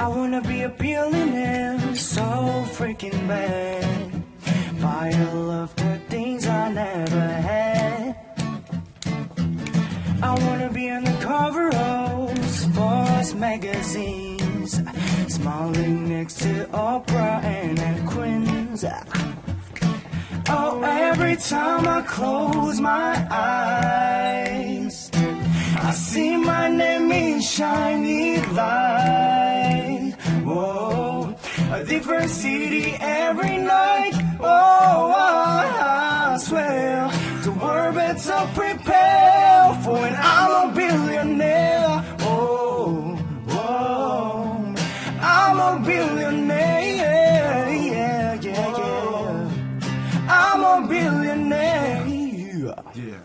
I wanna be a billionaire so freaking bad. Buy all of the things I never had. I wanna be on the cover of sports magazines, smiling next to Oprah and Quinns. Oh, every time I close my eyes, I see my name in shiny light. Different city every night. Oh, I, swear. The world better prepare for when I'm a billionaire. Oh, oh, I'm a billionaire. Yeah, yeah, yeah, yeah. I'm a billionaire. Yeah.